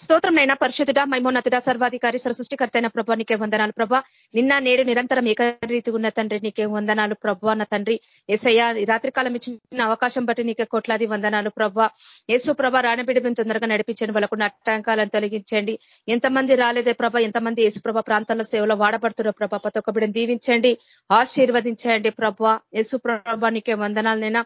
స్తోత్రం నైనా పరిశుద్ధుడ మైమోన్నతుడ సర్వాధికారి సృష్టికర్త అయిన ప్రభా నీకే వందనాలు ప్రభా. నిన్న నేడు నిరంతరం ఏకరీతి ఉన్న తండ్రి నీకే వందనాలు ప్రభా అన్న తండ్రి. ఏసయ్య రాత్రికాలం ఇచ్చిన అవకాశం బట్టి నీకే కోట్లాది వందనాలు ప్రభా. యేసు ప్రభ రాణబిడి తొందరగా నడిపించండి వాళ్ళకు అట్టంకాలను తొలగించండి. ఎంతమంది రాలేదే ప్రభా ఎంతమంది యేసు ప్రభా ప్రాంతాల్లో సేవలో వాడబడుతున్న ప్రభా ప్రతి ఒక్క బిడ్డను దీవించండి ఆశీర్వదించండి ప్రభా. యేసు ప్రభా నీకే వందనాలనైనా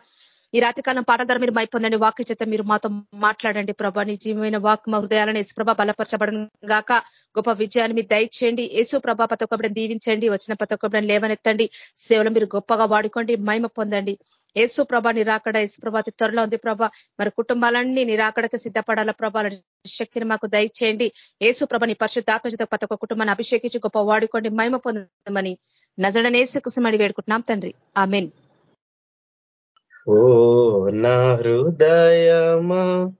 ఈ రాత్రికాలం పాటల ద్వారా మీరు మైపొందండి. వాక్య చేత మీరు మాతో మాట్లాడండి ప్రభా. నిజమైన వాక్ మా హృదయాలను యేసుప్రభ బలపరచబడను గాక. గొప్ప విజయాన్ని మీరు దయచేయండి. యేసు ప్రభా పతొక్కబడిని దీవించండి. వచ్చిన పతొక్కబడిని లేవనెత్తండి. సేవలు మీరు గొప్పగా వాడుకోండి. మహిమ పొందండి. యేసు ప్రభా నిరాకడ యేసు ప్రభాతి త్వరలో ఉంది ప్రభా. మరి కుటుంబాలన్నీ నిరాకడకు సిద్ధపడాల ప్రభా? శక్తిని మాకు దయచేయండి. యేసు ప్రభ నీ పరిశుద్ధాత్మజత ప్రతి ఒక్క కుటుంబాన్ని అభిషేకించి గొప్ప వాడుకోండి. మహిమ పొందమని నజడనేసు కుసమడి వేడుకుంటున్నాం తండ్రి. ఆమెన్. ఓ నా హృదయమా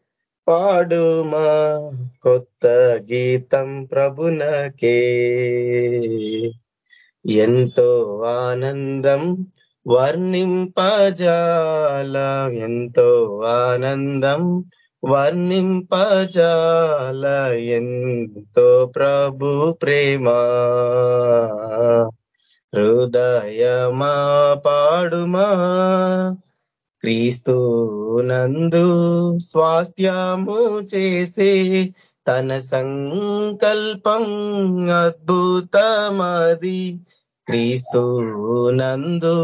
పాడుమా కొత్త గీతం ప్రభునకే. ఎంతో ఆనందం వర్ణింపజాల ఎంతో ఆనందం వర్ణింపజాల ఎంతో ప్రభు ప్రేమ. హృదయమా పాడుమా క్రీస్తు నందు స్వాస్థ్యము చేసే తన సంకల్పం అద్భుతమది. క్రీస్తు నందు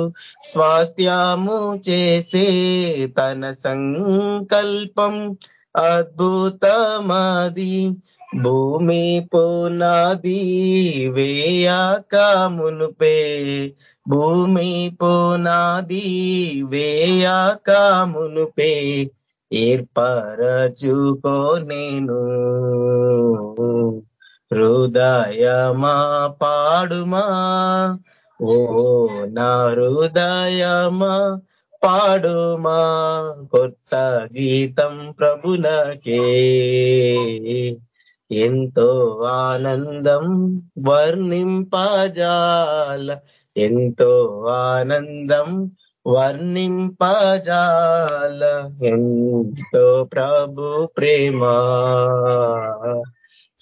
స్వాస్థ్యము చేసే తన సంకల్పం అద్భుతమది. భూమి పోనాది వేయాక మునుపే భూమి పోనాది వేయాక మునుపే ఏర్పరచుకో నేను. హృదయమా పాడుమా? ఓ నా హృదయమా పాడుమా? కొత్త గీతం ప్రభునకే ఎంతో ఆనందం వర్ణింపజాల. ఎంతో ఆనందం వర్ణింపజాల. ఎంతో ప్రభు ప్రేమ.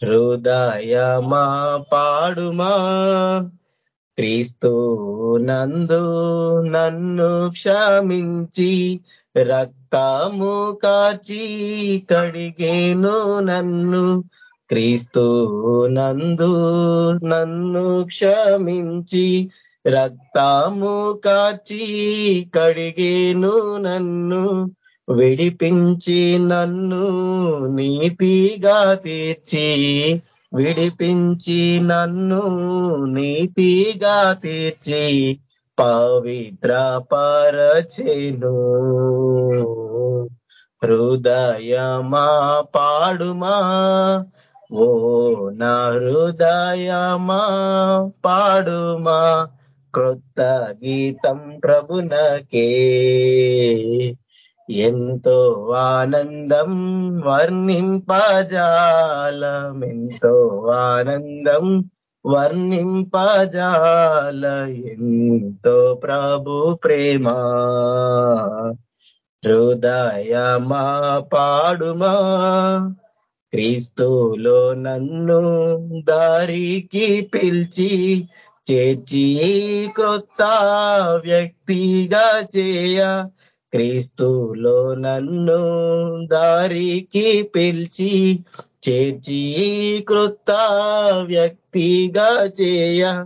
హృదయమా పాడుమా. క్రీస్తు నందు నన్ను క్షమించి రక్తము కాచి కడిగేను నన్ను. క్రీస్తు నందు నన్ను క్షమించి రక్తము కాచి కడిగేను నన్ను విడిపించి నన్ను నీతిగా తీర్చి విడిపించి నన్ను నీతిగా తీర్చి పవిత్ర పరచేను హృదయమా పాడుమా ఓ నా హృదయమా పాడుమా క్రొత్త గీతం ప్రభునకే. ఎంతో ఆనందం వర్ణింపజాలం ఎంతో ఆనందం వర్ణింపజాల ఎంతో ప్రభు ప్రేమ. హృదయమా పాడుమా క్రీస్తులో నన్ను దారికి పిలిచి చేర్చి కొత్త వ్యక్తిగా చేయ. క్రీస్తులో నన్ను దారికి పిలిచి చేర్చి కృత వ్యక్తిగా చేయ.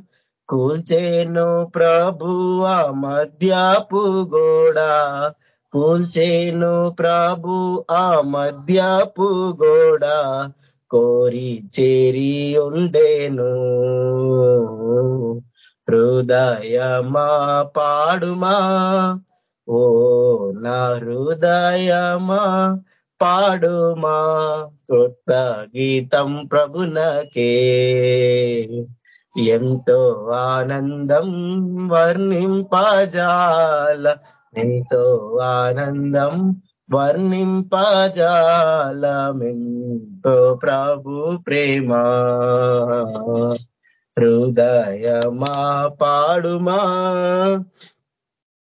కూల్చేను ప్రభువ మధ్యపు మధ్యాపు గోడా. కూల్చేను ప్రభు ఆ మధ్యపు గోడ కోరి చేరి ఉండేను హృదయమా పాడుమా? ఓ నా హృదయమా పాడుమా? కొత్త గీతం ప్రభునకే. ఎంతో ఆనందం వర్ణింపజాల ఎంతో ఆనందం వర్ణింపజాలమెంతో ప్రభు ప్రేమ. హృదయమా పాడుమా?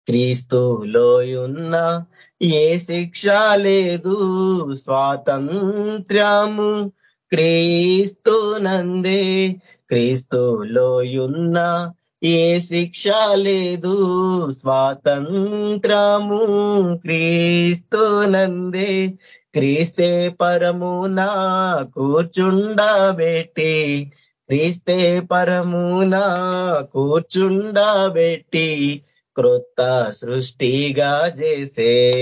క్రీస్తులోయున్న ఏ శిక్ష లేదు స్వాతంత్ర్యము. క్రీస్తు నందే క్రీస్తులోయున్న ఏ శిక్ష లేదు. స్వాతంత్రము క్రీస్తునందే. క్రీస్తే పరమున కూర్చుండబెట్టి. క్రీస్తే పరమున కూర్చుండబెట్టి క్రొత్త సృష్టిగా చేసే.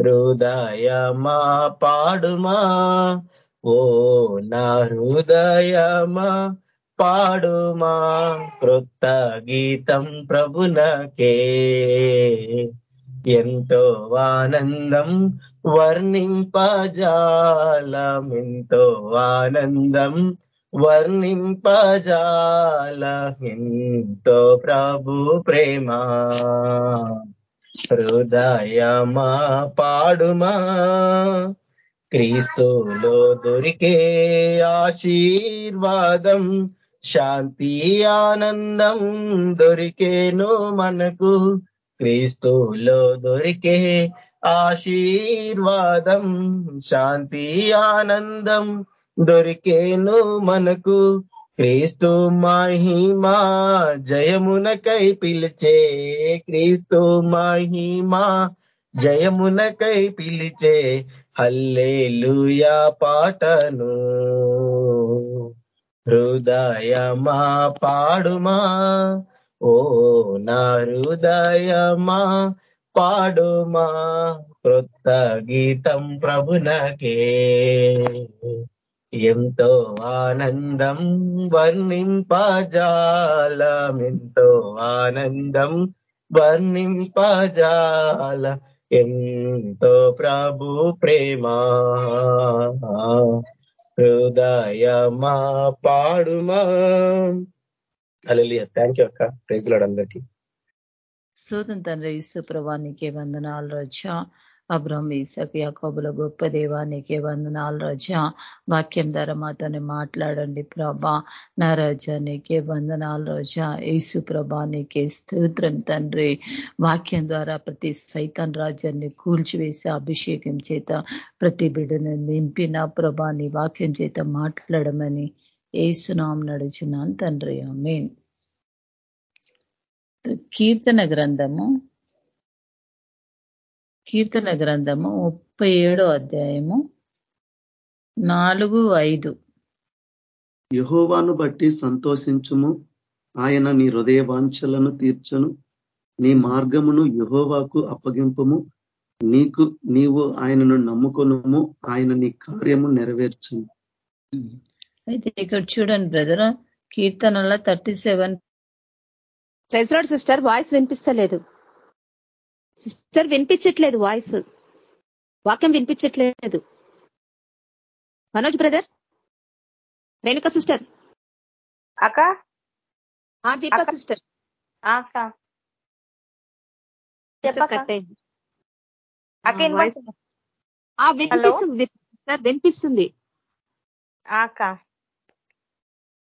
హృదయమా పాడుమా? ఓ నా హృదయమా పాడుమా క్రొత్త గీతం ప్రభునకే ఎంతో ఆనందం వర్ణింపజాలం ఎంతో ఆనందం వర్ణింపజాల ఎంతో ప్రభు ప్రేమ. హృదయమా పాడుమా క్రీస్తులో దొరికే ఆశీర్వాదం శాంతి ఆనందం దొరికేను మనకు. క్రీస్తులో దొరికే ఆశీర్వాదం శాంతి ఆనందం దొరికేను మనకు. క్రీస్తు మహిమా జయమునకై పిలిచే క్రీస్తు మహిమా జయమునకై పిలిచే హల్లేలుయా పాటను. హృదయమా పాడుమా? ఓ నా హృదయమా పాడుమా? క్రొత్త గీతం ప్రభునకే. ఎంతో ఆనందం వర్ణింపజాలం ఎంతో ఆనందం వర్ణింపజాల. ఎంతో ప్రభు ప్రేమ. హృదయమా పాడుమా. అలలియ థ్యాంక్ యూ అక్క. ప్రైజ్ లాడ్ అందరికీ. సూతం తండ్రి ఇసు ప్రభానికి వందనాలు రజా. అబ్రహం ఈసక్ యాకోబుల గొప్ప దేవానికి వందనాలు రజా. వాక్యం ధర మాతోని మాట్లాడండి ప్రభా. నా రజా నీకే వందనాలు రజా. యేసు ప్రభా నీకే స్తోత్రం తండ్రి. వాక్యం ద్వారా ప్రతి సైతన్ రాజ్యాన్ని కూల్చివేసి అభిషేకం చేత ప్రతి బిడ్డను నింపిన ప్రభా నీ వాక్యం చేత మాట్లాడమని ఏసునాం నడుచున్నాను తండ్రి. ఆమె కీర్తన గ్రంథము కీర్తన గ్రంథము ముప్పై ఏడో అధ్యాయము నాలుగు ఐదు. యహోవాను బట్టి సంతోషించుము. ఆయన నీ హృదయ వాంఛలను తీర్చను. నీ మార్గమును యహోవాకు అప్పగింపము. నీకు నీవు ఆయనను నమ్ముకొనుము. ఆయన నీ కార్యము నెరవేర్చును. అయితే ఇక్కడ చూడండి బ్రదర్ కీర్తనలో థర్టీ సెవెన్. సిస్టర్ వాయిస్ వినిపిస్తలేదు. సిస్టర్ వినిపించట్లేదు వాయిస్. వాక్యం వినిపించట్లేదు. మనోజ్ బ్రదర్? రేణుక సిస్టర్? అక్క? దీపా సిస్టర్. అక్క. కట్ అయింది వినిపిస్తుంది? వినిపిస్తుంది. అక్క.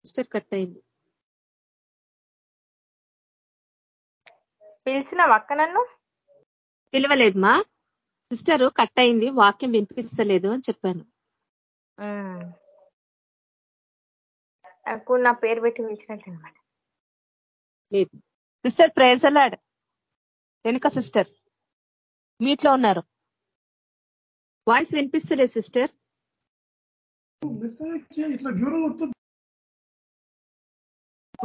సిస్టర్ కట్ అయింది పిలిచిన అక్క నన్ను? పిలవలేదు మా సిస్టర్ కట్ అయింది వాక్యం వినిపిస్తలేదు అని చెప్పాను. నాకు నా పేరు పెట్టి పిలిచినట్టు అనమాట లేదు. సిస్టర్ ప్రేజలాడ్ వెనుక సిస్టర్. మీట్లో ఉన్నారు. వాయిస్ వినిపిస్తలేదు sister.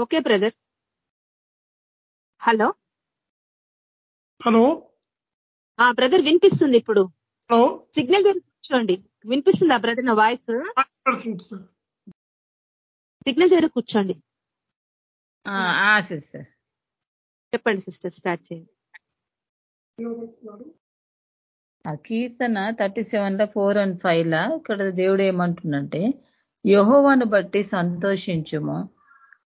Okay brother. Hello. Hello. Brother వినిపిస్తుంది ఇప్పుడు. సిగ్నల్ దగ్గర కూర్చోండి వినిపిస్తుందా బ్రదర్ నా వాయిస్ సిగ్నల్ దగ్గర కూర్చోండి. సిస్టర్ చెప్పండి సిస్టర్ స్టార్ట్ చేయండి. ఆ కీర్తన థర్టీ సెవెన్లో ఫోర్ అండ్ ఫైవ్ లా ఇక్కడ దేవుడు ఏమంటుండంటే యహోవాను బట్టి సంతోషించుము.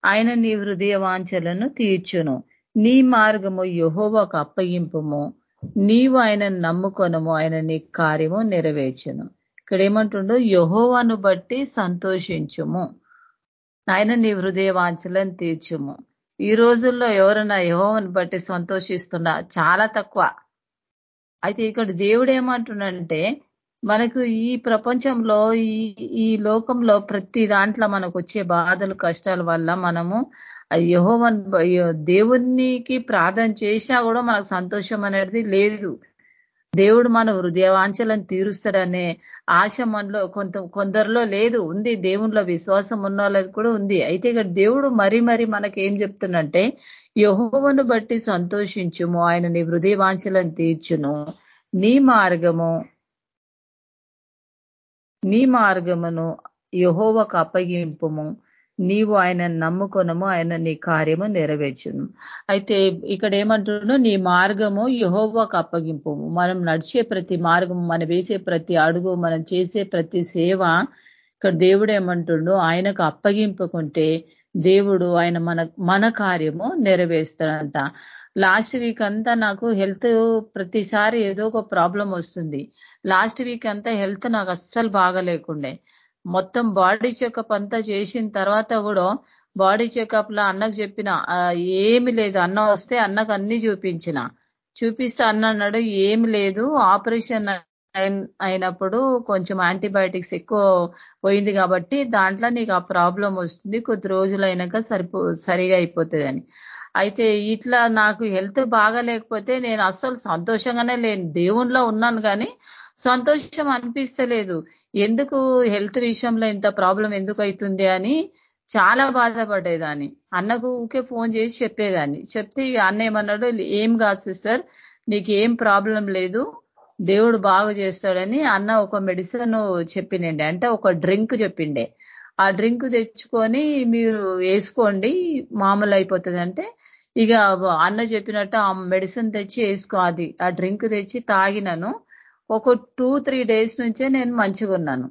ఆయన నీ హృదయ వాంఛలను తీర్చును. నీ మార్గము యహోవాకు అప్పగింపుము. నీవు ఆయనను నమ్ముకొనము ఆయన నీ కార్యము నెరవేర్చును. ఇక్కడ ఏమంటుండో యహోవాను బట్టి సంతోషించుము. ఆయన నీ హృదయ వాంఛలను తీర్చుము. ఈ రోజుల్లో ఎవరైనా యహోవను బట్టి సంతోషిస్తున్నా చాలా తక్కువ. అయితే ఇక్కడ దేవుడు ఏమంటుండంటే మనకు ఈ ప్రపంచంలో ఈ ఈ లోకంలో ప్రతి దాంట్లో మనకు వచ్చే బాధలు కష్టాల వల్ల మనము యహోవన్ దేవునికి ప్రార్థన చేసినా కూడా మనకు సంతోషం అనేది లేదు. దేవుడు మన హృదయవాంఛలను తీరుస్తాడనే ఆశ మనలో కొంత కొందరిలో లేదు. ఉంది. దేవునిలో విశ్వాసం ఉన్న వాళ్ళకి కూడా ఉంది. అయితే ఇక్కడ దేవుడు మరీ మరీ మనకి ఏం చెప్తున్నంటే యహోవను బట్టి సంతోషించుము. ఆయన నీ హృదయవాంఛలను తీర్చును. నీ మార్గము నీ మార్గమును యహోవకు అప్పగింపుము. నీవు ఆయన నమ్ముకొనము ఆయన నీ కార్యము నెరవేర్చును. అయితే ఇక్కడ ఏమంటున్నాడు నీ మార్గము యహోవాకు అప్పగింపు మనం నడిచే ప్రతి మార్గము మనం వేసే ప్రతి అడుగు మనం చేసే ప్రతి సేవ ఇక్కడ దేవుడు ఏమంటుండు ఆయనకు అప్పగింపుకుంటే దేవుడు ఆయన మన మన కార్యము నెరవేరుస్తాడంట. లాస్ట్ వీక్ అంతా నాకు హెల్త్ ప్రతిసారి ఏదో ఒక ప్రాబ్లం వస్తుంది. లాస్ట్ వీక్ అంతా హెల్త్ నాకు అస్సలు బాగలేకుండే. మొత్తం బాడీ చెకప్ అంతా చేసిన తర్వాత కూడా బాడీ చెకప్లో అన్నకు చెప్పిన ఏమి లేదు అన్న వస్తే అన్నకు అన్ని చూపించిన. చూపిస్తే అన్న అన్నాడు ఏమి లేదు ఆపరేషన్ అయినప్పుడు కొంచెం యాంటీబయాటిక్స్ ఎక్కువ పోయింది కాబట్టి దాంట్లో నీకు ఆ ప్రాబ్లం వస్తుంది కొద్ది రోజులు అయినాక సరిపో సరిగా అయిపోతుందని. అయితే ఇట్లా నాకు హెల్త్ బాగా లేకపోతే నేను అస్సలు సంతోషంగానే లేను. దేవుణ్ణిలో ఉన్నాను కానీ సంతోషం అనిపిస్తలేదు. ఎందుకు హెల్త్ విషయంలో ఇంత ప్రాబ్లం ఎందుకు అవుతుంది అని చాలా బాధపడేదాన్ని. అన్నకు ఊకే ఫోన్ చేసి చెప్పేదాన్ని. చెప్తే అన్న ఏమన్నాడు ఏం కాదు సిస్టర్ నీకు ఏం ప్రాబ్లం లేదు దేవుడు బాగు చేస్తాడని అన్న ఒక మెడిసిన్ చెప్పినండి అంటే ఒక డ్రింక్ చెప్పిండే. ఆ డ్రింక్ తెచ్చుకొని మీరు వేసుకోండి మామూలు అయిపోతుంది అంటే ఇక అన్న చెప్పినట్టు ఆ మెడిసిన్ తెచ్చి వేసుకో అది. ఆ డ్రింక్ తెచ్చి తాగినను. ఒక టూ త్రీ డేస్ నుంచే నేను మంచిగా ఉన్నాను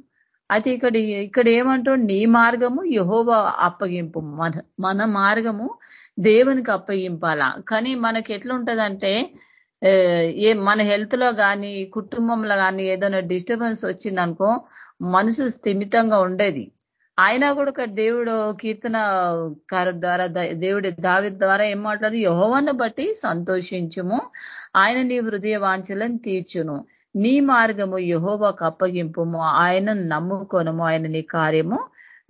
అయితే ఇక్కడ ఇక్కడ ఏమంటూ నీ మార్గము యహోవా అప్పగింపు. మన మన మార్గము దేవునికి అప్పగింపాలా? కానీ మనకి ఎట్లుంటదంటే ఏ మన హెల్త్లో కానీ కుటుంబంలో కానీ ఏదైనా డిస్టర్బెన్స్ వచ్చిందనుకో మనసు స్థిమితంగా ఉండేది. అయినా కూడా ఒక దేవుడు కీర్తన కారు ద్వారా దేవుడి దావి ద్వారా ఏం మాట్లాడు? యహోవను బట్టి సంతోషించుము. ఆయన నీ హృదయ వాంఛలను తీర్చును. నీ మార్గము యహోవాకు అప్పగింపుము ఆయనను నమ్ముకొనము ఆయన నీ కార్యము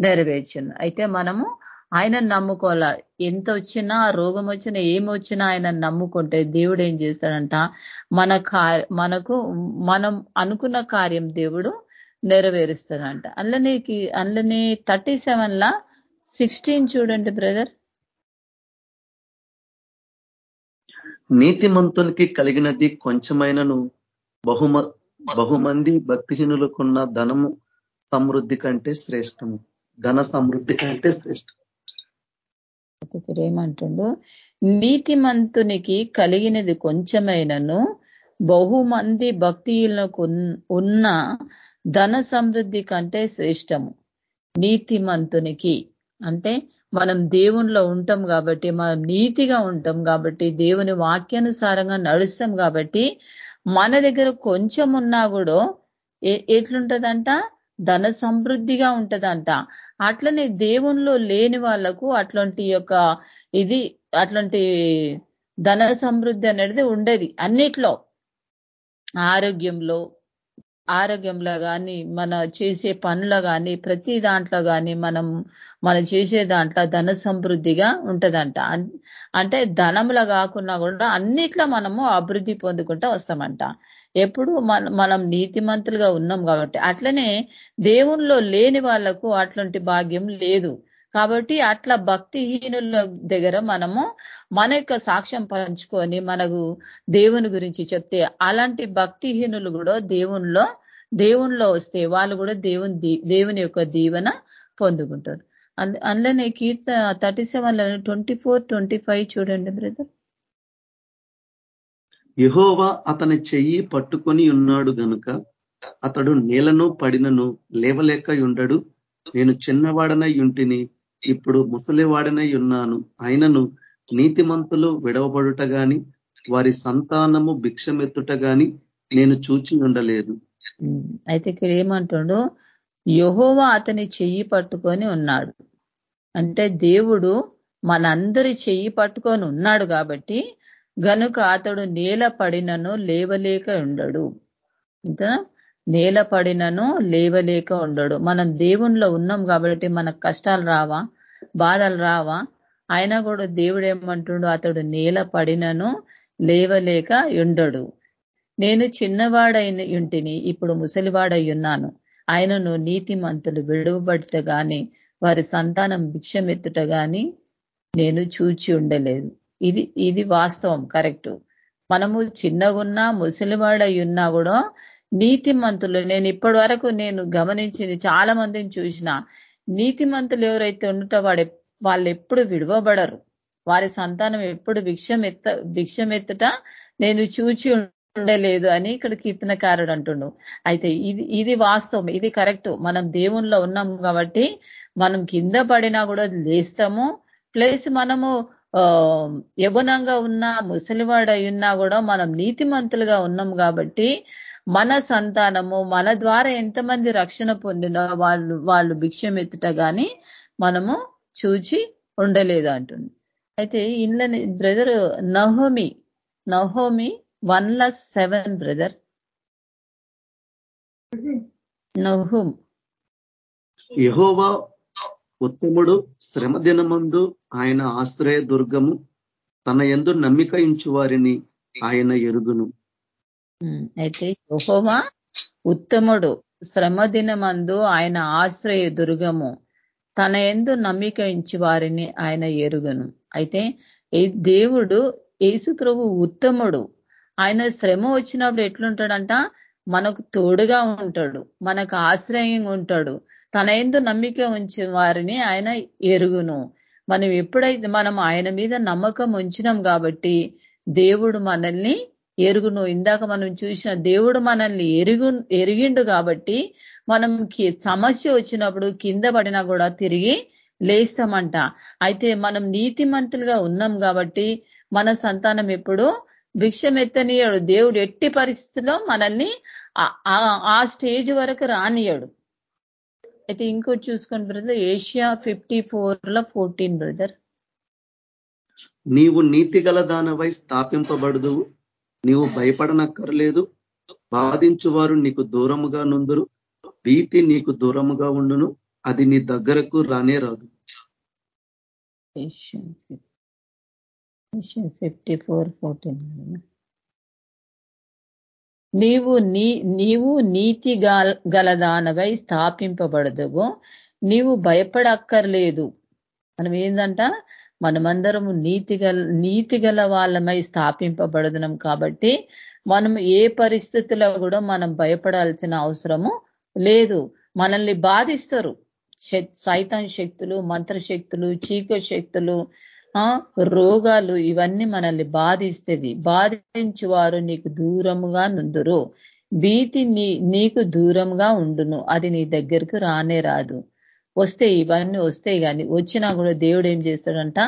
నెరవేర్చును. అయితే మనము ఆయన నమ్ముకోవాల. ఎంత వచ్చినా రోగం వచ్చినా ఏమి వచ్చినా ఆయన నమ్ముకుంటే దేవుడు ఏం చేస్తాడంట? మన మనకు మనం అనుకున్న కార్యం దేవుడు నెరవేరుస్తాడంట. అందులోనేకి అందులోనే థర్టీ సెవెన్ లా సిక్స్టీన్ చూడండి బ్రదర్. నీతిమంతునికి కలిగినది కొంచెమైనను బహుమ బహుమంది భక్తిహీనులకున్న ధనము సమృద్ధి కంటే శ్రేష్టము. ధన సమృద్ధి కంటే శ్రేష్టం ఇక్కడ ఏమంటుండు? నీతిమంతునికి కలిగినది కొంచెమైనను బహుమంది భక్తిలకు ఉన్న ధన సమృద్ధి కంటే శ్రేష్టము. నీతిమంతునికి అంటే మనం దేవుణ్ణిలో ఉంటాం కాబట్టి మనం నీతిగా ఉంటాం కాబట్టి దేవుని వాక్యానుసారంగా నడుస్తాం కాబట్టి మన దగ్గర కొంచెం ఉన్నా కూడా ఎట్లుంటదంట? ధన సమృద్ధిగా ఉంటదంట. అట్లనే దేవుణ్ణిలో లేని వాళ్ళకు అట్లాంటి యొక్క ఇది అట్లాంటి ధన సమృద్ధి అనేది ఉండేది అన్నిట్లో. ఆరోగ్యంలో ఆరోగ్యంలో కానీ మన చేసే పనులు కానీ ప్రతి దాంట్లో కానీ మనం మనం చేసే దాంట్లో ధన సమృద్ధిగా ఉంటదంట. అంటే ధనంలో కాకుండా కూడా అన్నిట్లో మనము అభివృద్ధి పొందుకుంటూ వస్తామంట. ఎప్పుడు మనం నీతిమంతులుగా ఉన్నాం కాబట్టి. అట్లనే దేవుణ్ణిలో లేని వాళ్ళకు అట్లాంటి భాగ్యం లేదు. కాబట్టి అట్లా భక్తిహీనుల దగ్గర మనము మన యొక్క సాక్ష్యం పంచుకొని మనకు దేవుని గురించి చెప్తే అలాంటి భక్తిహీనులు కూడా దేవునిలో దేవునిలో వస్తే వాళ్ళు కూడా దేవుని దేవుని యొక్క దీవెన పొందుకుంటారు. అందులోనే కీర్త thirty seven twenty four twenty five చూడండి బ్రదర్. యహోవా అతని చెయ్యి పట్టుకొని ఉన్నాడు గనుక అతడు నేలను పడినను లేవలేక ఉండడు. నేను చిన్నవాడనై ఉంటిని ఇప్పుడు ముసలివాడనై ఉన్నాను ఆయనను నీతిమంతులు విడవబడుట గాని వారి సంతానము భిక్షమెత్తుట గాని నేను చూచి ఉండలేదు. అయితే ఇక్కడ ఏమంటాడు యహోవా అతని చెయ్యి పట్టుకొని ఉన్నాడు. అంటే దేవుడు మనందరి చెయ్యి పట్టుకొని ఉన్నాడు కాబట్టి గనుక అతడు నేల పడినను లేవలేక ఉండడు. నేల పడినను లేవలేక ఉండడు. మనం దేవుణ్ణిలో ఉన్నాం కాబట్టి మనకు కష్టాలు రావా బాధలు రావా. అయినా కూడా దేవుడు ఏమంటుండో అతడు నేల పడినను లేవలేక ఉండడు. నేను చిన్నవాడైన ఇంటిని ఇప్పుడు ముసలివాడై ఉన్నాను. ఆయనను నీతిమంతులు విడువబడుట గాని వారి సంతానం భిక్షమెత్తుట గాని నేను చూచి ఉండలేదు. ఇది ఇది వాస్తవం కరెక్ట్. మనము చిన్నగున్నా ముసలివాడై ఉన్నా కూడా నీతిమంతులు. నేను ఇప్పటి వరకు నేను గమనించింది చాలా మందిని చూసిన నీతిమంతులు ఎవరైతే ఉండటో వాడు వాళ్ళు ఎప్పుడు విడవబడరు. వారి సంతానం ఎప్పుడు భిక్షమెత్త భిక్షమెత్తుట నేను చూచి ఉండలేదు అని ఇక్కడ కీర్తనకారుడు అంటుండు. అయితే ఇది ఇది వాస్తవం ఇది కరెక్ట్. మనం దేవుణ్ణిలో ఉన్నాం కాబట్టి మనం కింద పడినా కూడా లేస్తాము. ప్లస్ మనము యవనంగా ఉన్నా ముసలివాడై ఉన్నా కూడా మనం నీతిమంతులుగా ఉన్నాం కాబట్టి మన సంతానము మన ద్వారా ఎంతమంది రక్షణ పొందిన వాళ్ళు వాళ్ళు భిక్షం ఎత్తుట కానీ మనము చూచి ఉండలేదు అంటుంది. అయితే ఇండ్లని బ్రదర్ నహోమి నహోమి వన్ లస్ సెవెన్ బ్రదర్. నహుమ్. యహోవా ఉత్తముడు శ్రమ దినమందు ఆయన ఆశ్రయ దుర్గము తన ఎందు నమ్మిక ఇంచు వారిని ఆయన ఎరుగును. అయితే యహోవా ఉత్తముడు శ్రమ దినమందు ఆయన ఆశ్రయ దుర్గము తన ఎందు నమ్మిక ఇచ్చి వారిని ఆయన ఎరుగును. అయితే దేవుడు యేసు ప్రభు ఉత్తముడు. ఆయన శ్రమ వచ్చినప్పుడు ఎట్లుంటాడంట? మనకు తోడుగా ఉంటాడు మనకు ఆశ్రయంగా ఉంటాడు. తన ఎందు నమ్మిక ఉంచే వారిని ఆయన ఎరుగును. మనం ఎప్పుడైతే మనం ఆయన మీద నమ్మకం ఉంచినాం కాబట్టి దేవుడు మనల్ని ఎరుగును. ఇందాక మనం చూసిన దేవుడు మనల్ని ఎరుగు ఎరిగిండు కాబట్టి మనం సమస్య వచ్చినప్పుడు కింద పడినా కూడా తిరిగి లేస్తామంట. అయితే మనం నీతిమంతులుగా ఉన్నాం కాబట్టి మన సంతానం ఎప్పుడు భిక్షమెత్తనీయడు దేవుడు ఎట్టి పరిస్థితిలో మనల్ని ఆ స్టేజ్ వరకు రానియడు. అయితే ఇంకోటి చూసుకోండి బ్రదర్ ఏషియా ఫిఫ్టీ ఫోర్లో ఫోర్టీన్ బ్రదర్. నీవు నీతి గల దానవై స్థాపింపబడదు నీవు భయపడనక్కర్లేదు. బాధించువారు నీకు దూరముగా నుందురు. భీతి నీకు దూరముగా ఉండును. అది నీ దగ్గరకు రానే రాదు. ఫిఫ్టీ ఫోర్ ఫోర్టీన్ నీవు నీ నీవు నీతి గలదానవై స్థాపింపబడదువు. నీవు భయపడక్కర్లేదు. మనం ఏందంట? మనమందరము నీతిగల నీతిగల నీతి గల వాళ్ళమై స్థాపింపబడదునం కాబట్టి మనం ఏ పరిస్థితుల్లో కూడా మనం భయపడాల్సిన అవసరము లేదు. మనల్ని బాధిస్తారు. సైతాన్ శక్తులు మంత్రశక్తులు చీక శక్తులు రోగాలు ఇవన్నీ మనల్ని బాధిస్తుంది. బాధించు వారు నీకు దూరముగా నుందురు. భీతి నీ నీకు దూరంగా ఉండును. అది నీ దగ్గరకు రానే రాదు. వస్తే ఇవన్నీ వస్తాయి కానీ వచ్చినా కూడా దేవుడు ఏం చేస్తాడంట?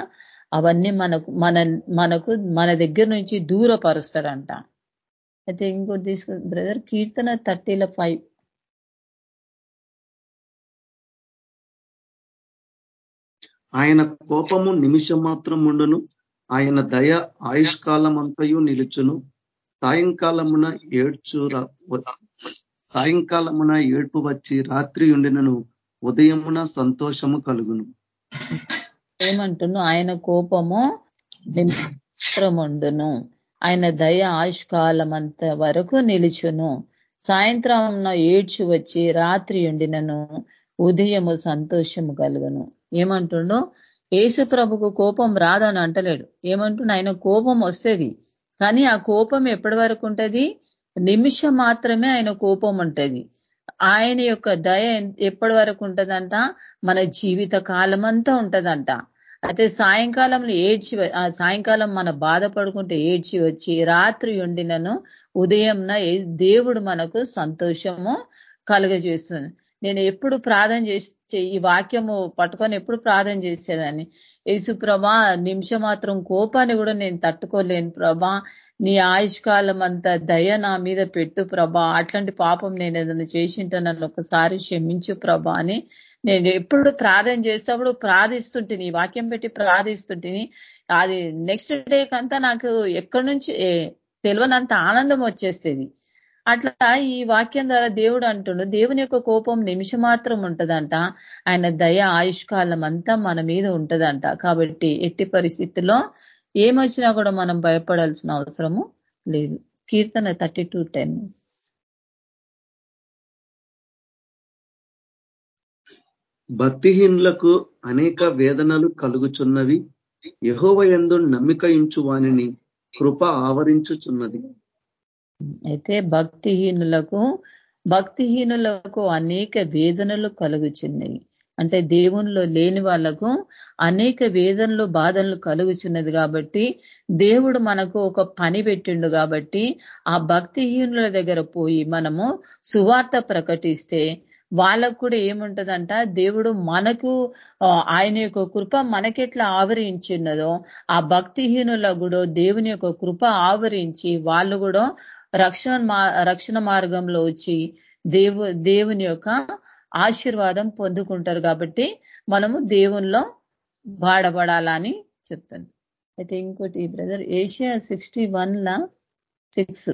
అవన్నీ మనకు మన మనకు మన దగ్గర నుంచి దూరపరుస్తాడంట. అయితే ఇంకోటి తీసుకో బ్రదర్ కీర్తన థర్టీల ఫైవ్. ఆయన కోపము నిమిషం మాత్రం ఉండును ఆయన దయ ఆయుష్కాలం అంతయు నిలుచును. సాయంకాలమున ఏడ్చు సాయంకాలమున ఏడ్పు వచ్చి రాత్రి ఉండినను. ఉదయమున సంతోషము కలుగును. ఏమంటును ఆయన కోపము నిమిషముండును ఆయన దయ ఆయుష్కాలం అంత వరకు నిలుచును. సాయంత్రం ఏడ్చి వచ్చి రాత్రి ఉండినను. ఉదయము సంతోషము కలుగును. ఏమంటుండు ఏసు ప్రభుకు కోపం రాదని అంటలేడు. ఏమంటుండ ఆయన కోపం వస్తుంది. కానీ ఆ కోపం ఎప్పటి వరకు ఉంటుంది? నిమిషం మాత్రమే ఆయన కోపం ఉంటుంది. ఆయన యొక్క దయ ఎప్పటి వరకు ఉంటుందంట? మన జీవిత కాలం అంతా ఉంటుందంట. అయితే సాయంకాలంలో ఏడ్చి సాయంకాలం మన బాధపడుకుంటే ఏడ్చి వచ్చి రాత్రి ఉండినను ఉదయంన దేవుడు మనకు సంతోషము కలుగజేస్తుంది. నేను ఎప్పుడు ప్రార్థన చేస్తే ఈ వాక్యము పట్టుకొని ఎప్పుడు ప్రార్థన చేసేదాన్ని. యేసు ప్రభా నిమిషం మాత్రం కోపాన్ని కూడా నేను తట్టుకోలేను ప్రభా. నీ ఆయుష్కాలం అంతా దయ నా మీద పెట్టు ప్రభా. అట్లాంటి పాపం నేను ఏదైనా చేసింటే నన్ను ఒకసారి క్షమించు ప్రభా అని నేను ఎప్పుడు ప్రార్థన చేసేటప్పుడు ప్రార్థిస్తుంటేని నీ వాక్యం పెట్టి ప్రార్థిస్తుంటేని అది నెక్స్ట్ డే కంతా నాకు ఎక్కడి నుంచి తెలియనంత ఆనందం వచ్చేస్తుంది. అట్లా ఈ వాక్యం ద్వారా దేవుడు అంటుండు దేవుని యొక్క కోపం నిమిషం మాత్రం ఉంటదంట. ఆయన దయ ఆయుష్కాలం అంతా మన మీద ఉంటదంట. కాబట్టి ఎట్టి పరిస్థితుల్లో ఏమొచ్చినా కూడా మనం భయపడాల్సిన అవసరము లేదు. కీర్తన థర్టీ టూ టెన్. భక్తిహీనులకు అనేక వేదనలు కలుగుచున్నవి యహోవ ఎందు నమ్మిక ఇంచు వానిని కృప ఆవరించుచున్నది. అయితే భక్తిహీనులకు భక్తిహీనులకు అనేక వేదనలు కలుగుచున్నాయి అంటే దేవునిలో లేని వాళ్ళకు అనేక వేదనలు బాధలు కలుగుచున్నది కాబట్టి దేవుడు మనకు ఒక పని పెట్టిండు కాబట్టి ఆ భక్తిహీనుల దగ్గర పోయి మనము సువార్త ప్రకటిస్తే వాళ్ళకు కూడా ఏముంటదంట? దేవుడు మనకు ఆయన యొక్క కృప మనకెట్లా ఆవరించిన్నదో ఆ భక్తిహీనులకు కూడా దేవుని యొక్క కృప ఆవరించి వాళ్ళు కూడా రక్షణ రక్షణ మార్గంలో వచ్చి దేవు దేవుని యొక్క ఆశీర్వాదం పొందుకుంటారు కాబట్టి మనము దేవునిలో వాడబడాలని చెప్తాను అయితే ఇంకోటి బ్రదర్ ఏషియా సిక్స్టీ వన్ సిక్స్.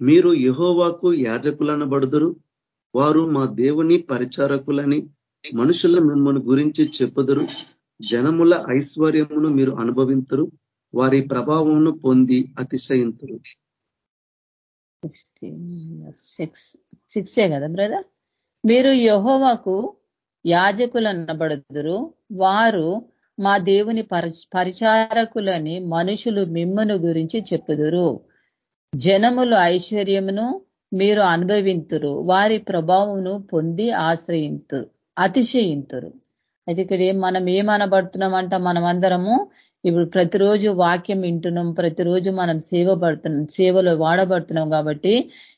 మీరు యహోవాకు యాజకులనబడుదురు వారు మా దేవుని పరిచారకులని మనుషుల మిమ్మల్ని గురించి చెప్పుదురు. జనముల ఐశ్వర్యమును మీరు అనుభవింతురు. వారి ప్రభావమును పొంది అతిశయింతురు. సిక్స్ సిక్సే కదా బ్రదర్ మీరు యహోవాకు యాజకులు అనబడుదురు వారు మా దేవుని పరిచారకులని మనుషులు మిమ్మను గురించి చెప్పుదురు. జనములు ఐశ్వర్యమును మీరు అనుభవింతురు. వారి ప్రభావమును పొంది ఆశ్రయింతురు అతిశయింతురు. అయితే ఇక్కడ మనం ఏమనబడుతున్నామంట మనం అందరము ఇప్పుడు ప్రతిరోజు వాక్యం వింటున్నాం ప్రతిరోజు మనం సేవ పడుతున్నాం సేవలో వాడబడుతున్నాం కాబట్టి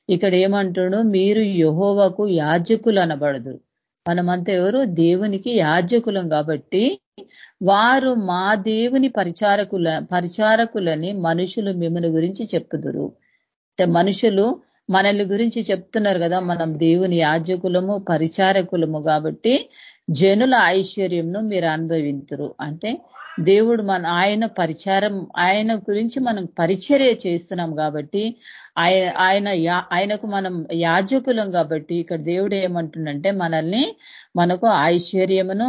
ఇక్కడ ఏమంటున్నాడు? మీరు యహోవకు యాజకులు అనబడదు మనమంతా ఎవరు? దేవునికి యాజకులం కాబట్టి వారు మా దేవుని పరిచారకుల పరిచారకులని మనుషులు మిమ్మల్ని గురించి చెప్పుదురు. అంటే మనుషులు మనల్ని గురించి చెప్తున్నారు కదా మనం దేవుని యాజకులము పరిచారకులము కాబట్టి జనుల ఐశ్వర్యంను మీరు అనుభవించరు అంటే దేవుడు మన ఆయన పరిచారం ఆయన గురించి మనం పరిచర్య చేస్తున్నాం కాబట్టి ఆయన ఆయన ఆయనకు మనం యాజకులం కాబట్టి ఇక్కడ దేవుడు ఏమంటుండంటే మనల్ని మనకు ఐశ్వర్యమును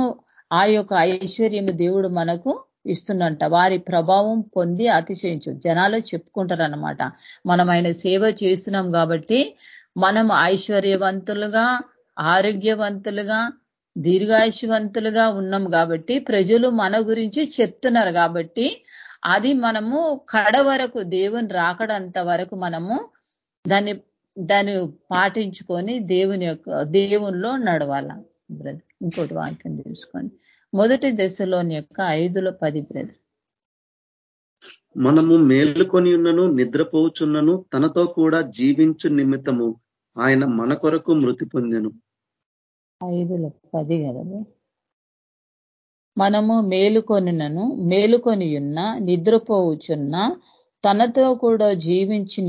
ఆ యొక్క ఐశ్వర్యము దేవుడు మనకు ఇస్తుందంట వారి ప్రభావం పొంది అతిశయించు. జనాలు చెప్పుకుంటారు అనమాట మనం ఆయన సేవ చేస్తున్నాం కాబట్టి మనం ఐశ్వర్యవంతులుగా ఆరోగ్యవంతులుగా దీర్ఘాయుషవంతులుగా ఉన్నాం కాబట్టి ప్రజలు మన గురించి చెప్తున్నారు కాబట్టి అది మనము కడ వరకు దేవుని రాకడంత వరకు మనము దాన్ని దాన్ని పాటించుకొని దేవుని యొక్క దేవునిలో నడవాల? బ్రదర్ ఇంకోటి వాక్యం తెలుసుకోండి. మొదటి దశలోని యొక్క ఐదులో పది బ్రదర్. మనము మేలుకొని ఉన్నను నిద్రపోచున్నను తనతో కూడా జీవించు నిమిత్తము ఆయన మన కొరకు మృతి పొందెను. ఐదులో పది కదా మనము మేలుకొనినను మేలుకొనియున్న నిద్రపోవుచున్న తనతో కూడా జీవించి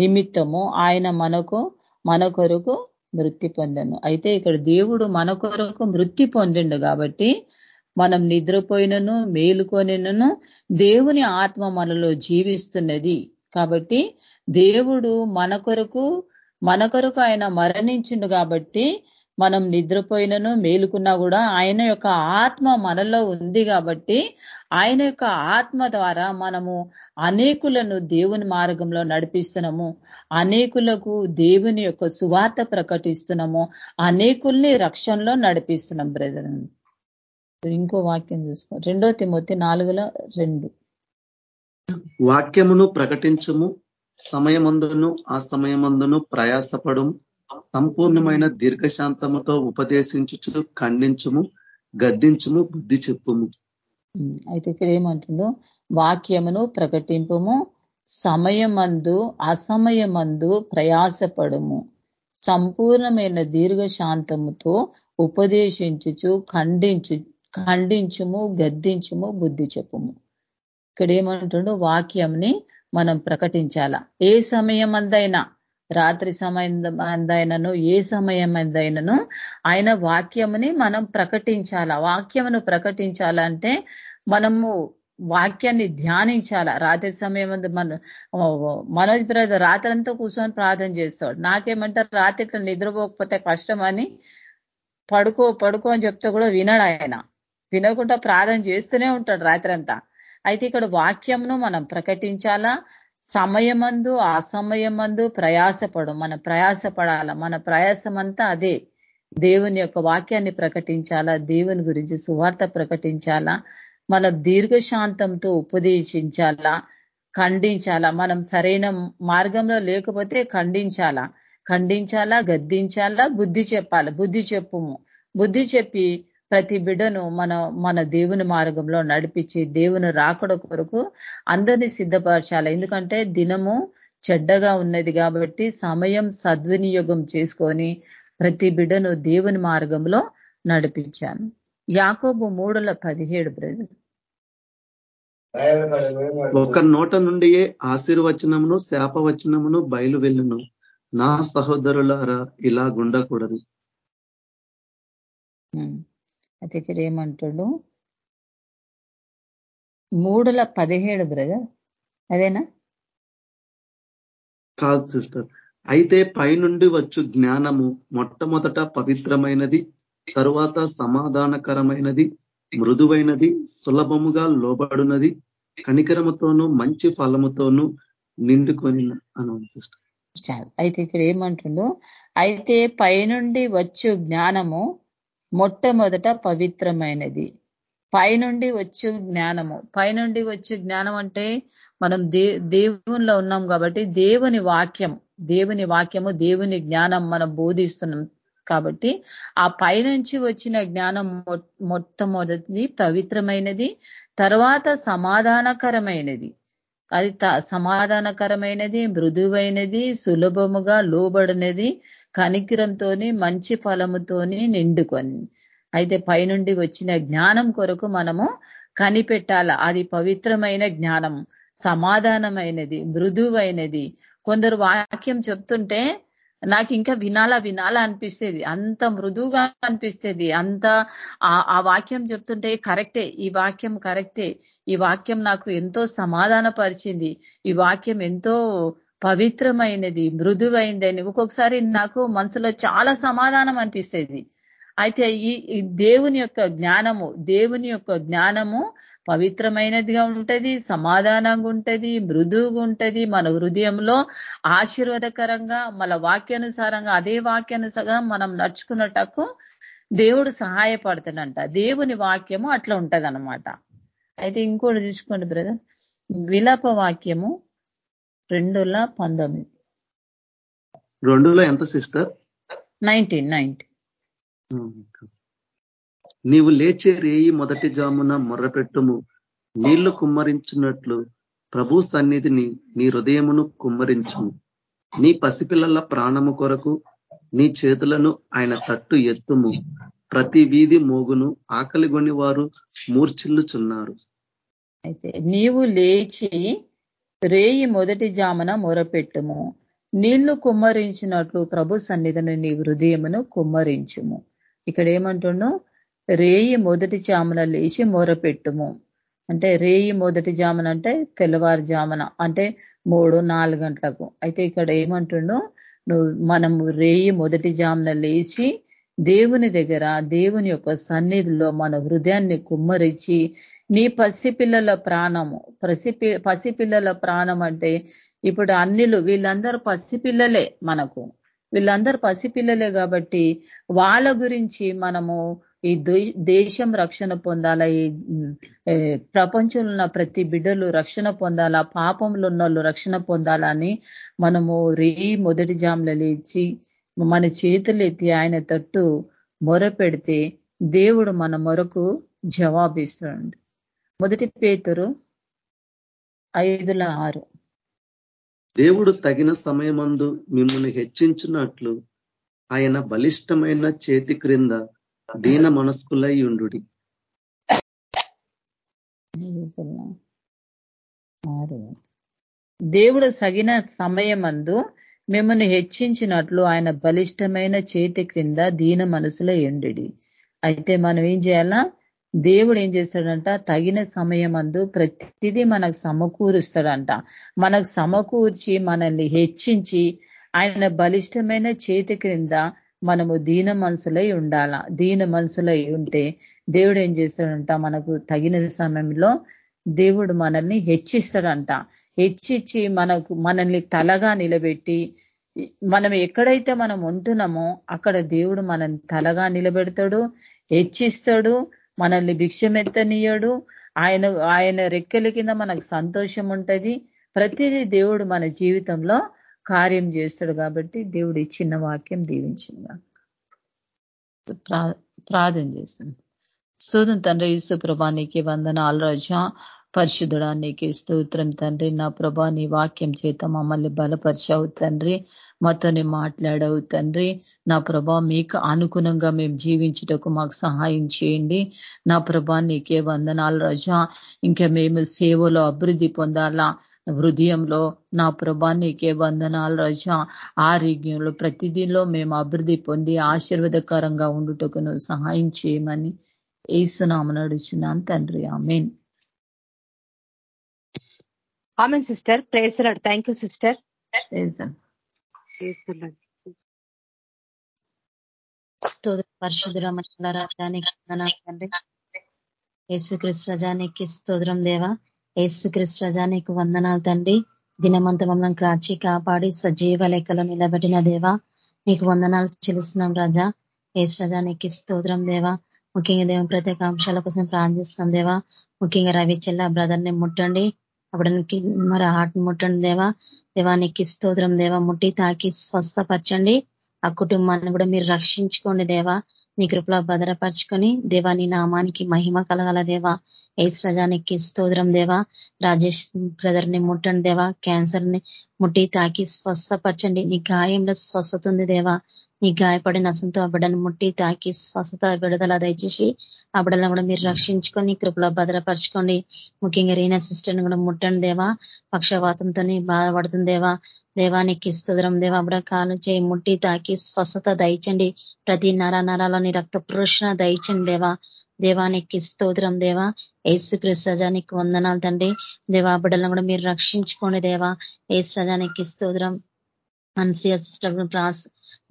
నిమిత్తము ఆయన మనకు మన కొరకు మృతి పొందను. అయితే ఇక్కడ దేవుడు మన కొరకు మృతి పొందిండు కాబట్టి మనం నిద్రపోయినను మేలుకొనినను దేవుని ఆత్మ మనలో జీవిస్తున్నది కాబట్టి దేవుడు మన కొరకు మన కొరకు ఆయన మరణించిండు కాబట్టి మనం నిద్రపోయినను మేలుకున్నా కూడా ఆయన యొక్క ఆత్మ మనలో ఉంది కాబట్టి ఆయన యొక్క ఆత్మ ద్వారా మనము అనేకులను దేవుని మార్గంలో నడిపిస్తున్నాము. అనేకులకు దేవుని యొక్క సువార్త ప్రకటిస్తున్నాము. అనేకుల్ని రక్షణలో నడిపిస్తున్నాం బ్రదర్ ఇంకో వాక్యం చూసుకో. రెండో తిమ్మొత్తి నాలుగులో రెండు. వాక్యమును ప్రకటించము. సమయమందును ఆ సమయమందును ప్రయాసపడము. సంపూర్ణమైన దీర్ఘశాంతముతో ఉపదేశించుచు ఖండించుము గద్దించుము బుద్ధి చెప్పుము. అయితే ఇక్కడ ఏమంటుందో వాక్యమును ప్రకటింపము సమయమందు అసమయమందు ప్రయాసపడము. సంపూర్ణమైన దీర్ఘశాంతముతో ఉపదేశించుచు ఖండించు ఖండించుము గద్దించుము బుద్ధి చెప్పుము. ఇక్కడ ఏమంటుండో వాక్యంని మనం ప్రకటించాల. ఏ సమయం అందైనా రాత్రి సమయం అందైనను ఏ సమయం అందైనను ఆయన వాక్యముని మనం ప్రకటించాల? వాక్యమును ప్రకటించాలంటే మనము వాక్యాన్ని ధ్యానించాల? రాత్రి సమయం మన మనోజ్ బ్రదర్ రాత్రి అంతా కూర్చొని ప్రార్థన చేస్తాడు. నాకేమంటారు? రాత్రి ఇట్లా నిద్రపోకపోతే కష్టం అని పడుకో పడుకో అని చెప్తే కూడా వినడు ఆయన. వినకుండా ప్రార్థన చేస్తూనే ఉంటాడు రాత్రి అంతా అయితే ఇక్కడ వాక్యంను మనం ప్రకటించాలా? సమయమందు అసమయమందు ప్రయాసపడు. మన ప్రయాసపడాల. మన ప్రయాసమంతా అదే. దేవుని యొక్క వాక్యాన్ని ప్రకటించాలా? దేవుని గురించి సువార్త ప్రకటించాలా? మనం దీర్ఘశాంతంతో ఉపదేశించాలా? ఖండించాలా? మనం సరైన మార్గంలో లేకపోతే ఖండించాలా? ఖండించాలా? గద్దించాలా? బుద్ధి చెప్పాలి? బుద్ధి చెప్పుము. బుద్ధి చెప్పి ప్రతి బిడ్డను మన మన దేవుని మార్గంలో నడిపించి దేవుని రాకడ కొరకు అందరినీ సిద్ధపరచాలి. ఎందుకంటే దినము చెడ్డగా ఉన్నది కాబట్టి సమయం సద్వినియోగం చేసుకొని ప్రతి బిడ్డను దేవుని మార్గంలో నడిపించాను. యాకోబు మూడుల పదిహేడు బ్రదర్. ఒక నోట నుండియే ఆశీర్వచనమును శాపవచనమును బయలు వెళ్ళును నా సహోదరులారా ఇలా గుండకూడదు. అయితే ఇక్కడ ఏమంటాడు? మూడుల పదిహేడు బ్రదర్. అదేనా? కాదు సిస్టర్. అయితే పైనుండి వచ్చు జ్ఞానము మొట్టమొదట పవిత్రమైనది తరువాత సమాధానకరమైనది మృదువైనది సులభముగా లోబడునది కనికరముతోనూ మంచి ఫలముతోనూ నిండుకొని అన్నాను సిస్టర్. అయితే ఇక్కడ ఏమంటుండో? అయితే పైనుండి వచ్చు జ్ఞానము మొట్టమొదట పవిత్రమైనది. పైనుండి వచ్చు జ్ఞానము. పైనుండి వచ్చు జ్ఞానం అంటే మనం దే దేవునిలో ఉన్నాం కాబట్టి దేవుని వాక్యం దేవుని వాక్యము దేవుని జ్ఞానం మనం బోధిస్తున్నాం కాబట్టి ఆ పైనుంచి వచ్చిన జ్ఞానం మొట్టమొదటిది పవిత్రమైనది తర్వాత సమాధానకరమైనది. అది సమాధానకరమైనది మృదువైనది సులభముగా లోబడినది కనికిరంతో మంచి ఫలముతోని నిండుకొని. అయితే పైనుండి వచ్చిన జ్ఞానం కొరకు మనము కనిపెట్టాల? అది పవిత్రమైన జ్ఞానం సమాధానమైనది మృదువైనది. కొందరు వాక్యం చెప్తుంటే నాకు ఇంకా వినాలా వినాలా అనిపిస్తుంది. అంత మృదువుగా అనిపిస్తుంది. అంత ఆ వాక్యం చెప్తుంటే కరెక్టే ఈ వాక్యం కరెక్టే. ఈ వాక్యం నాకు ఎంతో సమాధాన పరిచింది ఈ వాక్యం ఎంతో పవిత్రమైనది మృదువైందని. ఒక్కొక్కసారి నాకు మనసులో చాలా సమాధానం అనిపిస్తుంది. అయితే ఈ దేవుని యొక్క జ్ఞానము దేవుని యొక్క జ్ఞానము పవిత్రమైనదిగా ఉంటది సమాధానంగా ఉంటది మృదువుగా ఉంటది. మన హృదయంలో ఆశీర్వాదకరంగా మన వాక్యానుసారంగా అదే వాక్యానుసారంగా మనం నడుచుకున్నటకు దేవుడు సహాయపడుతున్నంట దేవుని వాక్యము అట్లా ఉంటదన్నమాట. అయితే ఇంకోటి చూసుకోండి బ్రదర్. విలాప వాక్యము రెండుల పంతొమ్మిది. రెండులో ఎంత సిస్టర్? నైన్టీన్ నైన్టీన్ నీవు లేచే రేయి మొదటి జామున మొర్రపెట్టుము. నీళ్ళు కుమ్మరించినట్లు ప్రభు సన్నిధిని నీ హృదయమును కుమ్మరించుము. నీ పసిపిల్లల ప్రాణము కొరకు నీ చేతులను ఆయన తట్టు ఎత్తుము. ప్రతి వీధి మోగును ఆకలి గొని వారు మూర్చిల్లుచున్నారు అయితే నీవు లేచి రేయి మొదటి జామున మొరపెట్టుము. నీళ్ళు కుమ్మరించినట్లు ప్రభు సన్నిధిని నీ హృదయమును కుమ్మరించుము. ఇక్కడ ఏమంటుండో? రేయి మొదటి జామున లేచి మొరపెట్టుము. అంటే రేయి మొదటి జామున అంటే తెల్లవారు జామున అంటే మూడు నాలుగు గంటలకు. అయితే ఇక్కడ ఏమంటుండు? నువ్వు మనము రేయి మొదటి జామున లేచి దేవుని దగ్గర దేవుని యొక్క సన్నిధిలో మన హృదయాన్ని కుమ్మరించి నీ పసిపిల్లల ప్రాణము. పసిపి పసిపిల్లల ప్రాణం అంటే ఇప్పుడు అన్నిలు వీళ్ళందరూ పసిపిల్లలే మనకు. వీళ్ళందరూ పసిపిల్లలే కాబట్టి వాళ్ళ గురించి మనము ఈ దేశం రక్షణ పొందాలా ఈ ప్రపంచంలో ఉన్న ప్రతి బిడ్డలు రక్షణ పొందాలా పాపంలో ఉన్న రక్షణ పొందాలని మనము రీ మొదటి జాములు లేచి మన చేతులు ఎత్తి ఆయన తట్టు మొర పెడితే దేవుడు మన మొరకు జవాబిస్తుంది మొదటి పేతురు ఐదుల ఆరు. దేవుడు తగిన సమయమందు మిమ్మల్ని హెచ్చించినట్లు ఆయన బలిష్టమైన చేతి క్రింద దీన మనస్కులై ఉండు దేవుడు సగిన సమయమందు మిమ్మల్ని హెచ్చించినట్లు ఆయన బలిష్టమైన చేతి క్రింద దీన మనసులో ఎండు అయితే మనం ఏం చేయాలా? దేవుడు ఏం చేస్తాడంట? తగిన సమయం అందు ప్రతిదీ మనకు సమకూరుస్తాడంట. మనకు సమకూర్చి మనల్ని హెచ్చించి ఆయన బలిష్టమైన చేతి క్రింద మనము దీన మనసులై ఉండాల. దీన మనసులై ఉంటే దేవుడు ఏం చేస్తాడంట? మనకు తగిన సమయంలో దేవుడు మనల్ని హెచ్చిస్తాడంట. హెచ్చిచ్చి మనకు మనల్ని తలగా నిలబెట్టి మనం ఎక్కడైతే మనం ఉంటున్నామో అక్కడ దేవుడు మనల్ని తలగా నిలబెడతాడు హెచ్చిస్తాడు మనల్ని భిక్షమెత్తనీయడు ఆయన ఆయన రెక్కల కింద మనకు సంతోషం ఉంటది ప్రతిదీ దేవుడు మన జీవితంలో కార్యం చేస్తాడు కాబట్టి దేవుడు ఇచ్చిన వాక్యం దీవించింది ప్రార్థన చేస్తుంది సోదం తండ్రి యూసు ప్రభానికి వందన రాజా. పరిశుద్ధుడా నీకే స్తోత్రం తండ్రి. నా ప్రభా నీ వాక్యం చేత మమ్మల్ని బలపరిచావు తండ్రి. మాతోని మాట్లాడవు తండ్రి. నా ప్రభా మీకు అనుగుణంగా మేము జీవించుటకు మాకు సహాయం చేయండి. నా ప్రభా నీకే వందనాలు రజా. ఇంకా మేము సేవలో అభివృద్ధి పొందాలా? హృదయంలో నా ప్రభా నీకే వందనాలు రజా. ఆరోగ్యంలో ప్రతిదీలో మేము అభివృద్ధి పొంది ఆశీర్వదకరంగా ఉండుటకు నువ్వు సహాయం చేయమని ఏసునామను అడుచున్నాను తండ్రి. Amen. Amen sister praise the lord thank you sister పరిశుద్ధుడ మహిళ రాజానికి తండ్రి. యేసుక్రీస్తు రజానికి స్తోత్రం దేవా. యేసుక్రీస్తు రజానికి వందనాలు తండ్రి. దినమంత మమ్మల్ని కాచి కాపాడి సజీవ లెక్కలో నిలబెట్టిన దేవా. నీకు వందనాలు చెల్లిస్తున్నాం రాజా. ఏసు రజానికి స్తోత్రం దేవా. ముఖ్యంగా దేవ ప్రత్యేక అంశాల కోసం ప్రార్థిస్తున్నాం దేవా. ముఖ్యంగా రవి చెల్ల బ్రదర్ని ముట్టండి. అప్పుడు మరి హార్ట్ ముట్టండి దేవా. దేవానికి స్తోత్రం దేవా. ముట్టి తాకి స్వస్థపరచండి. ఆ కుటుంబాన్ని కూడా మీరు రక్షించుకోండి దేవా. నీ కృపలో భద్రపరచుకొని దేవా నీ నామానికి మహిమ కలగల దేవా. ఏస్ రజానికి స్తోత్రం దేవా. రాజేష్ బ్రదర్ని ముట్టండి దేవా. క్యాన్సర్ని ముట్టి తాకి స్వస్థపరచండి. నీ గాయంలో స్వస్థత ఉంది దేవా. నీ గాయపడిన అసంతో ఆ బిడ్డను ముట్టి తాకి స్వస్థత విడుదల దయచేసి ఆ బిడ్డలను కూడా మీరు రక్షించుకొని కృపలో భద్రపరచుకోండి. ముఖ్యంగా రీనా సిస్టర్ని కూడా ముట్టండి దేవా. పక్షవాతంతో బాధపడుతుంది దేవా. దేవానికి స్తుదరం దేవా. అబడ కాలు చేయి ముట్టి తాకి స్వస్థత దయచండి. ప్రతి నర నరాలని రక్త పురుషణ దయచండి దేవా. దేవానికి స్తోత్రం దేవా. ఏసు క్రిస్తజానికి వందనాలు తండ్రి. దేవా బిడ్డలను కూడా మీరు రక్షించుకోండి దేవా. ఏసు రజానికి స్తోత్రం. మనిషి సిస్టర్ ప్రాస్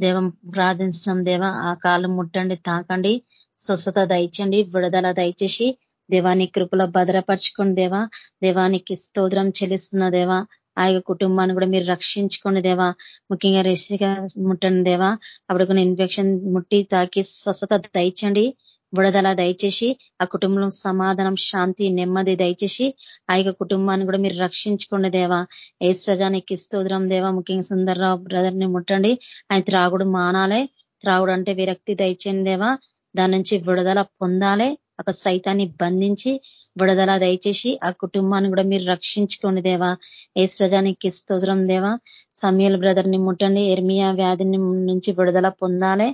దేవం ప్రార్థించడం దేవా ఆ కాలం ముట్టండి తాకండి స్వస్థత దయచండి విడుదల దయచేసి దేవాని కృపలో భద్రపరచుకోండి దేవా. దేవానికి స్తోత్రం చెల్లిస్తున్న దేవా. ఆ యొక్క కుటుంబాన్ని కూడా మీరు రక్షించుకోండి దేవా. ముఖ్యంగా రెసిగా ముట్టండి దేవా. అప్పుడు ఇన్ఫెక్షన్ ముట్టి తాకి స్వస్థత దయచండి. విడుదల దయచేసి ఆ కుటుంబంలో సమాధానం శాంతి నెమ్మది దయచేసి ఆ యొక్క కుటుంబాన్ని కూడా మీరు రక్షించుకోండి దేవా. ఏ సజానికి స్తోత్రం దేవా. ముఖ్యంగా సుందర్రావు బ్రదర్ని ముట్టండి. ఆయన త్రాగుడు మానాలే. త్రాగుడు అంటే విరక్తి దయచేయండి దేవా. దాని నుంచి విడుదల పొందాలే. ఒక సైతాన్ని బంధించి విడుదల దయచేసి ఆ కుటుంబాన్ని కూడా మీరు రక్షించుకోండి దేవా. ఏ సజానికి స్తోత్రం దేవా. సమయల్ బ్రదర్ని ముట్టండి. ఎర్మియా వ్యాధి నుంచి విడుదల పొందాలే.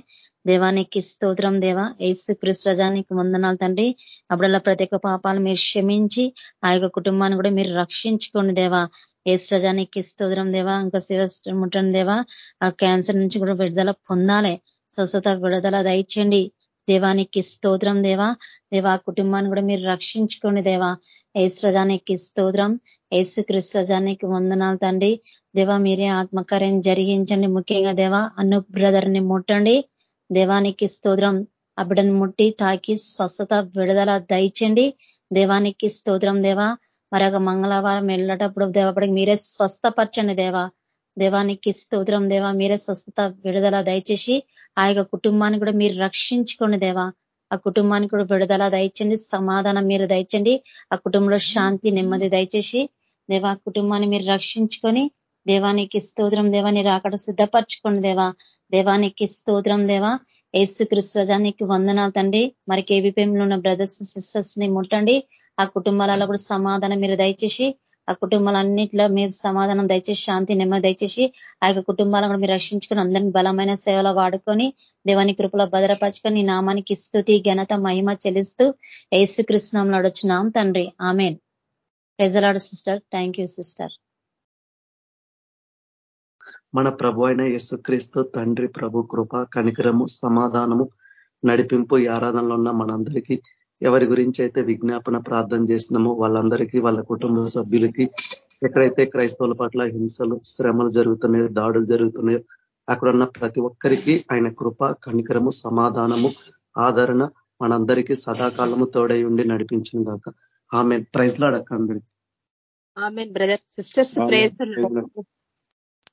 దేవానికి స్తోత్రం దేవా. ఏసు కృష్ణజానికి వందనాలు తండ్రి. అప్పుడల్లా ప్రత్యేక పాపాలు మీరు క్షమించి ఆ యొక్క కుటుంబాన్ని కూడా మీరు రక్షించుకోండి దేవా. ఏసు స్తోత్రం దేవా. ఇంకా శివ దేవా. ఆ క్యాన్సర్ నుంచి కూడా విడుదల పొందాలి. స్వస్థత విడుదల దయచేయండి. దేవానికి స్తోత్రం దేవా. దేవా కుటుంబాన్ని కూడా మీరు రక్షించుకోండి దేవా. ఏసు స్తోత్రం. ఏసు క్రిస్తజానికి వందనాలు తండ్రి. దేవా మీరే ఆత్మకార్యం జరిగించండి ముఖ్యంగా దేవా. అను బ్రదర్ని ముట్టండి. దేవానికి స్తోత్రం. ఆ ముట్టి తాకి స్వస్థత విడుదల దయచండి దేవానికి స్తోత్రం దేవా. మరొక మంగళవారం వెళ్ళేటప్పుడు దేవపడికి మీరే స్వస్థపరచండి దేవా. దేవానికి స్తోత్రం దేవా. మీరే స్వస్థత విడుదల దయచేసి ఆ యొక్క కుటుంబాన్ని కూడా మీరు రక్షించుకోండి దేవా. ఆ కుటుంబానికి కూడా విడుదల దయచండి సమాధానం మీరు దయచండి ఆ కుటుంబంలో శాంతి నెమ్మది దయచేసి దేవా కుటుంబాన్ని మీరు రక్షించుకొని దేవానికి స్తోత్రం దేవాన్ని రాకడ సిద్ధపరచుకోండి దేవా. దేవానికి స్తోత్రం దేవా. ఏసు కృష్ణజానికి వందనాలు తండ్రి. మరి కేబీపీఎంలో ఉన్న బ్రదర్స్ సిస్టర్స్ని ముట్టండి. ఆ కుటుంబాలలో కూడా సమాధానం మీరు దయచేసి ఆ కుటుంబాలన్నింటిలో మీరు సమాధానం దయచేసి శాంతి నెమ్మది దయచేసి ఆ యొక్క కుటుంబాలను కూడా మీరు రక్షించుకొని అందరినీ బలమైన సేవలో వాడుకొని దేవాని కృపలో భద్రపరచుకొని నామానికి స్థుతి ఘనత మహిమ చెల్లిస్తూ ఏసు కృష్ణంలో అడుచున్నాం తండ్రి. Amen. Praise the lord sister. Thank sister. మన ప్రభు అయిన యేసుక్రీస్తు తండ్రి ప్రభు కృప కనికరము సమాధానము నడిపింపు ఈ ఆరాధనలో ఉన్న మనందరికీ ఎవరి గురించి అయితే విజ్ఞాపన ప్రార్థన చేసినామో వాళ్ళందరికీ వాళ్ళ కుటుంబ సభ్యులకి ఎక్కడైతే క్రైస్తవుల పట్ల హింసలు శ్రమలు జరుగుతున్నాయో దాడులు జరుగుతున్నాయో అక్కడ ఉన్న ప్రతి ఒక్కరికి ఆయన కృప కనికరము సమాధానము ఆదరణ మనందరికీ సదాకాలము తోడై ఉండి నడిపించిన గాక. ఆమె ప్రైజ్ లాడక్క అందరికి. Brother sisters prayer